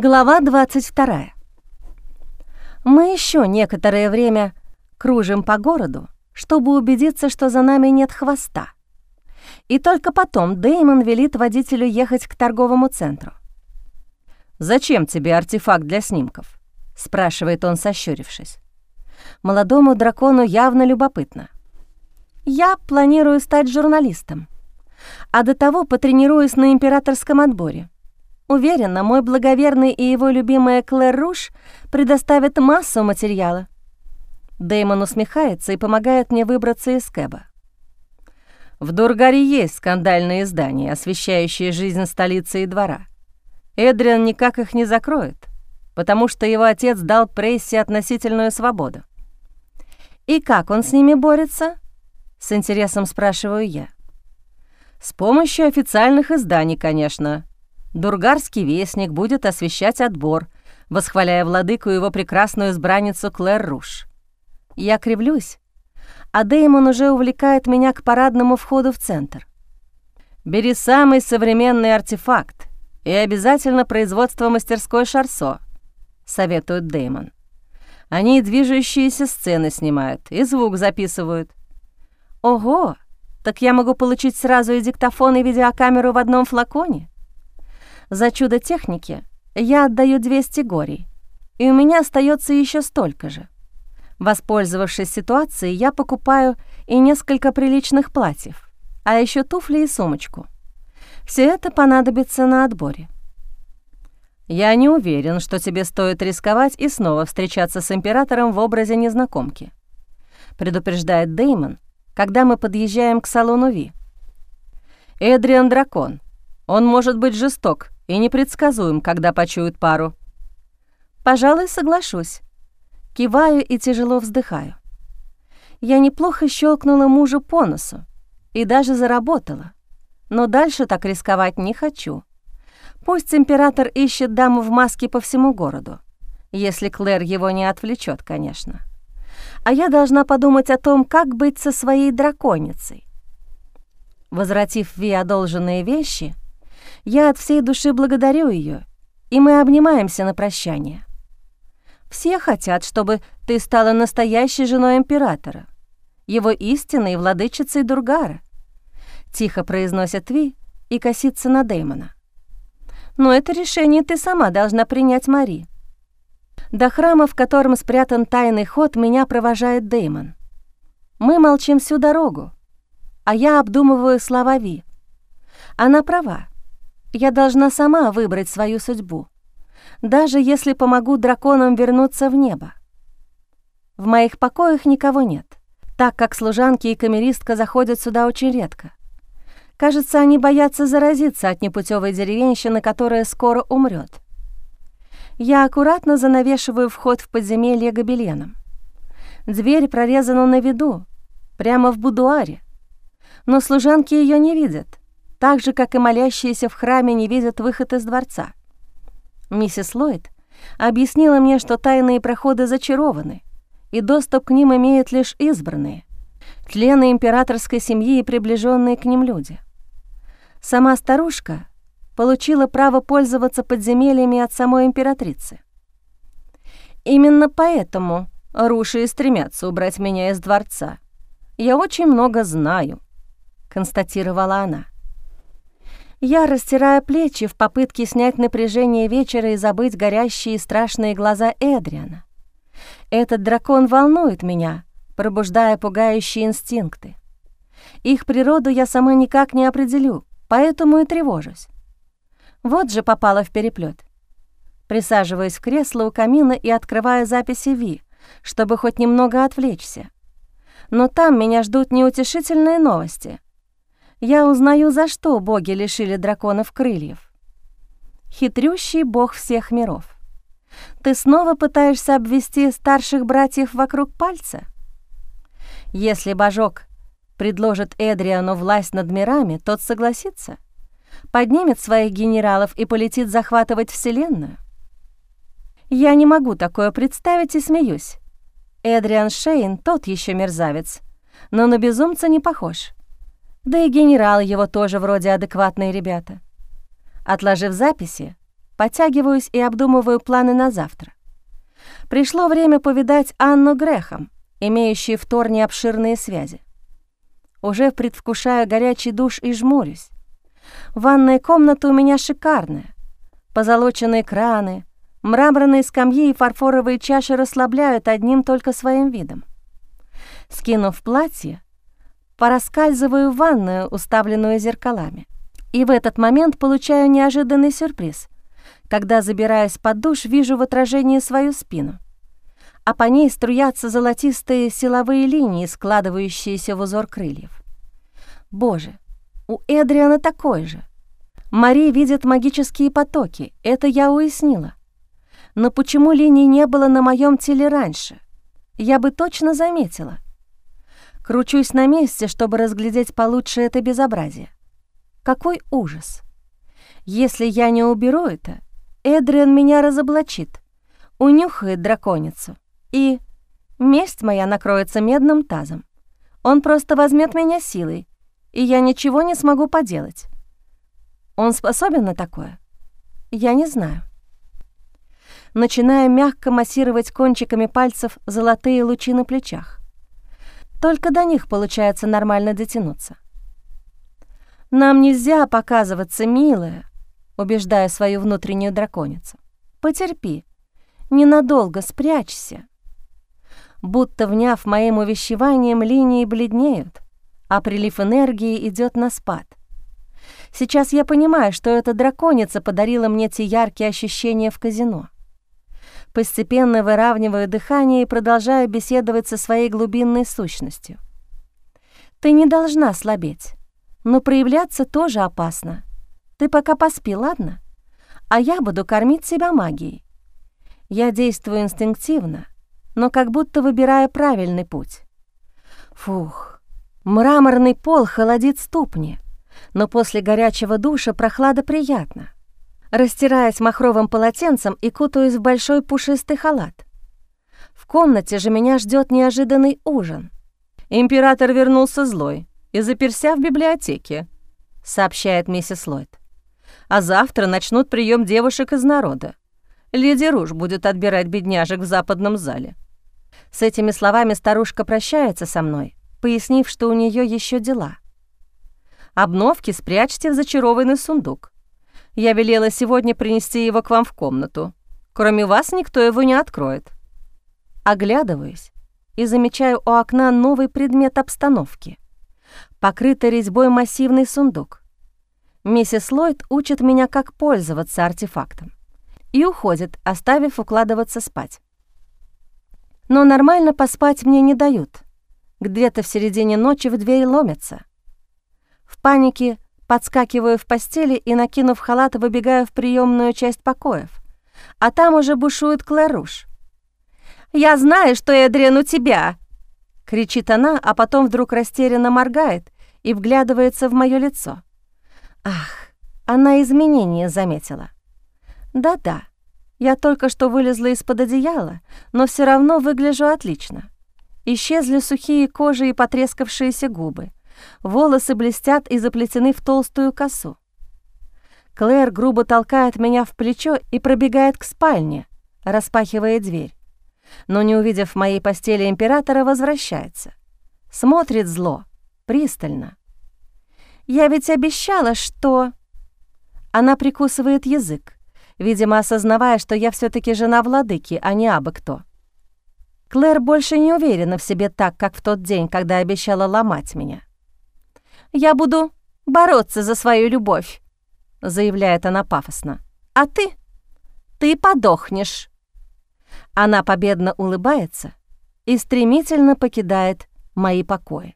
Глава 22. Мы еще некоторое время кружим по городу, чтобы убедиться, что за нами нет хвоста. И только потом Деймон велит водителю ехать к торговому центру. «Зачем тебе артефакт для снимков?» — спрашивает он, сощурившись. Молодому дракону явно любопытно. «Я планирую стать журналистом, а до того потренируюсь на императорском отборе. Уверена, мой благоверный и его любимая Клэр Руш предоставят массу материала. Дэймон усмехается и помогает мне выбраться из кэба. В Дургаре есть скандальные издания, освещающие жизнь столицы и двора. Эдриан никак их не закроет, потому что его отец дал прессе относительную свободу. «И как он с ними борется?» — с интересом спрашиваю я. «С помощью официальных изданий, конечно», Дургарский вестник будет освещать отбор, восхваляя владыку и его прекрасную избранницу Клэр Руш. Я кривлюсь, а Деймон уже увлекает меня к парадному входу в центр. «Бери самый современный артефакт и обязательно производство мастерской Шарсо», — советует Деймон. Они движущиеся сцены снимают и звук записывают. Ого, так я могу получить сразу и диктофон, и видеокамеру в одном флаконе? За чудо техники я отдаю 200 горей, и у меня остается еще столько же. Воспользовавшись ситуацией, я покупаю и несколько приличных платьев, а еще туфли и сумочку. Все это понадобится на отборе. «Я не уверен, что тебе стоит рисковать и снова встречаться с императором в образе незнакомки», предупреждает Деймон, когда мы подъезжаем к салону Ви. «Эдриан — дракон. Он может быть жесток и непредсказуем, когда почуют пару. Пожалуй, соглашусь. Киваю и тяжело вздыхаю. Я неплохо щелкнула мужу по носу и даже заработала, но дальше так рисковать не хочу. Пусть император ищет даму в маске по всему городу, если Клэр его не отвлечет, конечно. А я должна подумать о том, как быть со своей драконицей. Возвратив Ви одолженные вещи — я от всей души благодарю ее, и мы обнимаемся на прощание. Все хотят, чтобы ты стала настоящей женой императора, его истинной владычицей Дургара. Тихо произносит Ви и косится на Дэймона. Но это решение ты сама должна принять, Мари. До храма, в котором спрятан тайный ход, меня провожает Дэймон. Мы молчим всю дорогу, а я обдумываю слова Ви. Она права. Я должна сама выбрать свою судьбу, даже если помогу драконам вернуться в небо. В моих покоях никого нет, так как служанки и камеристка заходят сюда очень редко. Кажется, они боятся заразиться от непутевой деревенщины, которая скоро умрет. Я аккуратно занавешиваю вход в подземелье гобеленом. Дверь прорезана на виду, прямо в будуаре, но служанки ее не видят, так же, как и молящиеся в храме не видят выход из дворца. Миссис Ллойд объяснила мне, что тайные проходы зачарованы, и доступ к ним имеют лишь избранные, члены императорской семьи и приближенные к ним люди. Сама старушка получила право пользоваться подземельями от самой императрицы. Именно поэтому руши и стремятся убрать меня из дворца. Я очень много знаю, констатировала она. Я растираю плечи в попытке снять напряжение вечера и забыть горящие и страшные глаза Эдриана. Этот дракон волнует меня, пробуждая пугающие инстинкты. Их природу я сама никак не определю, поэтому и тревожусь. Вот же попала в переплет. Присаживаюсь в кресло у камина и открываю записи Ви, чтобы хоть немного отвлечься. Но там меня ждут неутешительные новости — я узнаю, за что боги лишили драконов крыльев. Хитрющий бог всех миров. Ты снова пытаешься обвести старших братьев вокруг пальца? Если божок предложит Эдриану власть над мирами, тот согласится, поднимет своих генералов и полетит захватывать Вселенную. Я не могу такое представить и смеюсь. Эдриан Шейн тот еще мерзавец, но на безумца не похож. Да и генерал его тоже вроде адекватные ребята. Отложив записи, Потягиваюсь и обдумываю планы на завтра. Пришло время повидать Анну Грехом, имеющую в Торне обширные связи. Уже предвкушаю горячий душ и жмурюсь. Ванная комната у меня шикарная. Позолоченные краны, мраморные скамьи и фарфоровые чаши расслабляют одним только своим видом. Скинув платье, пораскальзываю в ванную, уставленную зеркалами. И в этот момент получаю неожиданный сюрприз. Когда, забираясь под душ, вижу в отражении свою спину. А по ней струятся золотистые силовые линии, складывающиеся в узор крыльев. Боже, у Эдриана такой же. Мари видит магические потоки, это я уяснила. Но почему линий не было на моем теле раньше? Я бы точно заметила. Кручусь на месте, чтобы разглядеть получше это безобразие. Какой ужас! Если я не уберу это, Эдриан меня разоблачит, унюхает драконицу, и месть моя накроется медным тазом. Он просто возьмет меня силой, и я ничего не смогу поделать. Он способен на такое? Я не знаю. Начинаю мягко массировать кончиками пальцев золотые лучи на плечах. Только до них получается нормально дотянуться. «Нам нельзя показываться, милая», — убеждая свою внутреннюю драконицу. «Потерпи, ненадолго спрячься». Будто вняв моим увещеванием, линии бледнеют, а прилив энергии идет на спад. Сейчас я понимаю, что эта драконица подарила мне те яркие ощущения в казино. Постепенно выравниваю дыхание и продолжаю беседовать со своей глубинной сущностью. «Ты не должна слабеть но проявляться тоже опасно. Ты пока поспи, ладно? А я буду кормить себя магией. Я действую инстинктивно, но как будто выбирая правильный путь. Фух, мраморный пол холодит ступни, но после горячего душа прохлада приятна. Растираясь махровым полотенцем и кутаюсь в большой пушистый халат. В комнате же меня ждет неожиданный ужин. Император вернулся злой, и заперся в библиотеке», — сообщает миссис Ллойд. «А завтра начнут прием девушек из народа. Леди Руж будет отбирать бедняжек в западном зале». С этими словами старушка прощается со мной, пояснив, что у нее еще дела. «Обновки спрячьте в зачарованный сундук. Я велела сегодня принести его к вам в комнату. Кроме вас никто его не откроет». Оглядываюсь и замечаю у окна новый предмет обстановки — покрытый резьбой массивный сундук. Миссис Ллойд учит меня, как пользоваться артефактом. И уходит, оставив укладываться спать. Но нормально поспать мне не дают. Где-то в середине ночи в дверь ломятся. В панике подскакиваю в постели и, накинув халат, выбегаю в приемную часть покоев. А там уже бушует Клэруш. «Я знаю, что Эдриан у тебя!» кричит она, а потом вдруг растерянно моргает и вглядывается в моё лицо. Ах, она изменения заметила. Да-да, я только что вылезла из-под одеяла, но все равно выгляжу отлично. Исчезли сухие кожи и потрескавшиеся губы. Волосы блестят и заплетены в толстую косу. Клэр грубо толкает меня в плечо и пробегает к спальне, распахивая дверь но, не увидев в моей постели императора, возвращается. Смотрит зло, пристально. «Я ведь обещала, что...» Она прикусывает язык, видимо, осознавая, что я все таки жена владыки, а не абы кто. Клэр больше не уверена в себе так, как в тот день, когда обещала ломать меня. «Я буду бороться за свою любовь», — заявляет она пафосно. «А ты? Ты подохнешь». Она победно улыбается и стремительно покидает мои покои.